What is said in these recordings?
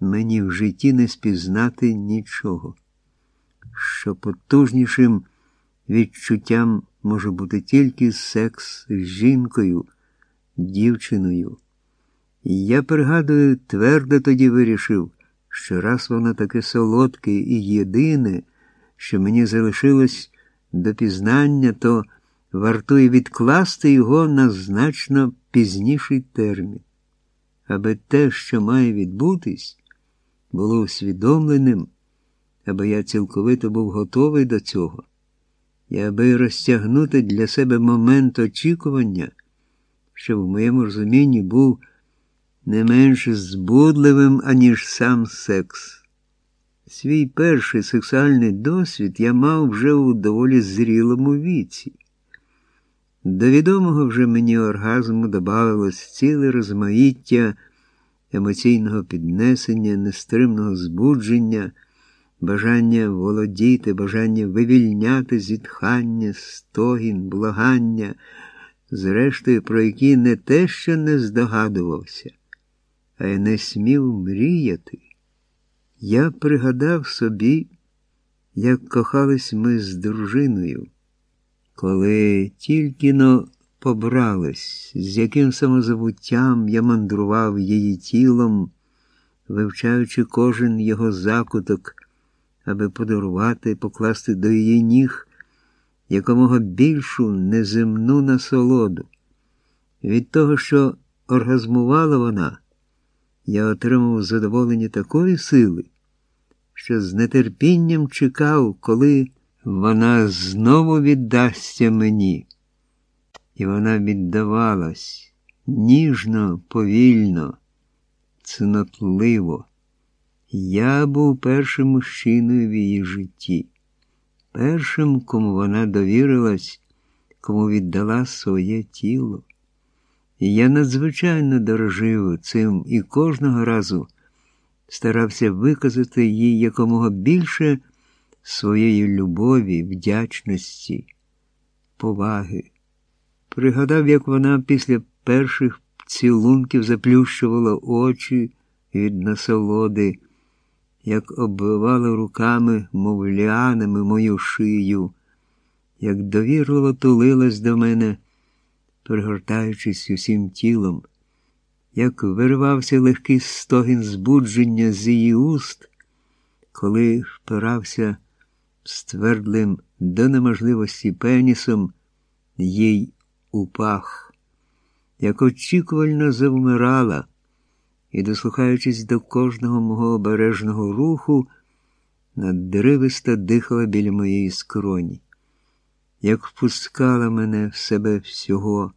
мені в житті не спізнати нічого, що потужнішим відчуттям може бути тільки секс з жінкою, дівчиною. Я пригадую, твердо тоді вирішив, що раз воно таке солодке і єдине, що мені залишилось до пізнання, то вартує відкласти його на значно пізніший термін, аби те, що має відбутись, було усвідомленим, аби я цілковито був готовий до цього, і аби розтягнути для себе момент очікування, що в моєму розумінні був не менш збудливим, аніж сам секс. Свій перший сексуальний досвід я мав вже у доволі зрілому віці. До відомого вже мені оргазму додавалось ціле розмаїття емоційного піднесення, нестримного збудження, бажання володіти, бажання вивільняти зітхання, стогін, благання, зрештою, про які не те, що не здогадувався, а й не смів мріяти. Я пригадав собі, як кохались ми з дружиною, коли тільки но побрались, з яким самозабуттям я мандрував її тілом, вивчаючи кожен його закуток, аби подарувати, покласти до її ніг якомога більшу неземну насолоду. Від того, що оргазмувала вона, я отримав задоволення такої сили, що з нетерпінням чекав, коли вона знову віддасться мені. І вона віддавалась ніжно, повільно, цнотливо. Я був першим мужчиною в її житті, першим, кому вона довірилась, кому віддала своє тіло. І я надзвичайно дорожив цим і кожного разу старався виказати їй якомога більше своєї любові, вдячності, поваги. Пригадав, як вона після перших цілунків заплющувала очі від насолоди, як оббивала руками, мов ліанами мою шию, як довірливо тулилась до мене, пригортаючись усім тілом, як виривався легкий стогін збудження з її уст, коли впирався ствердлим до неможливості пенісом їй у пах, як очікувально завмирала і, дослухаючись до кожного мого обережного руху, надривисто дихала біля моєї скроні, як впускала мене в себе всього,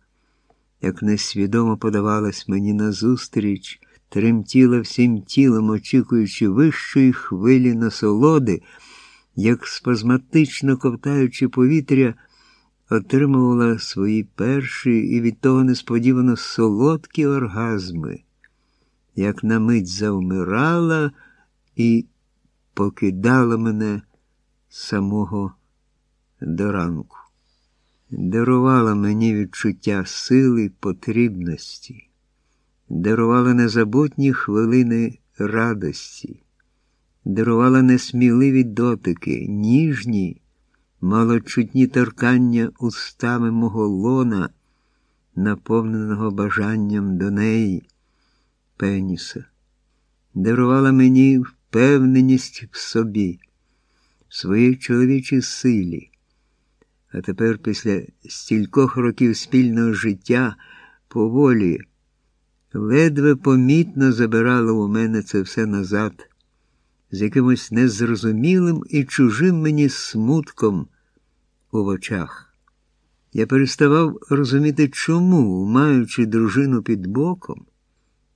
як несвідомо подавалась мені назустріч, тремтіла всім тілом, очікуючи вищої хвилі насолоди, як спазматично ковтаючи повітря, отримувала свої перші і від того несподівано солодкі оргазми, як на мить завмирала і покидала мене самого до ранку, дарувала мені відчуття сили потрібності, дарувала незабутні хвилини радості, дарувала несміливі дотики, ніжні малочутні торкання устами мого лона, наповненого бажанням до неї, пеніса, дарувала мені впевненість в собі, в своїй чоловічій силі. А тепер, після стількох років спільного життя, поволі, ледве помітно забирала у мене це все назад з якимось незрозумілим і чужим мені смутком у очах. Я переставав розуміти, чому, маючи дружину під боком,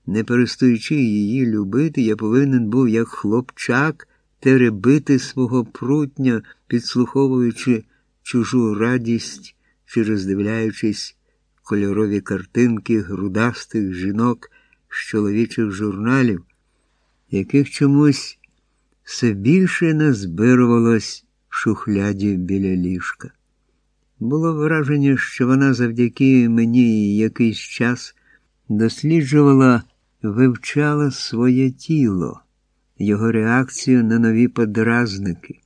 не перестаючи її любити, я повинен був, як хлопчак, теребити свого прутня, підслуховуючи чужу радість чи роздивляючись кольорові картинки грудастих жінок з чоловічих журналів, яких чомусь все більше назбирувалось в шухляді біля ліжка. Було враження, що вона завдяки мені якийсь час досліджувала, вивчала своє тіло. його реакцію на нові подразники.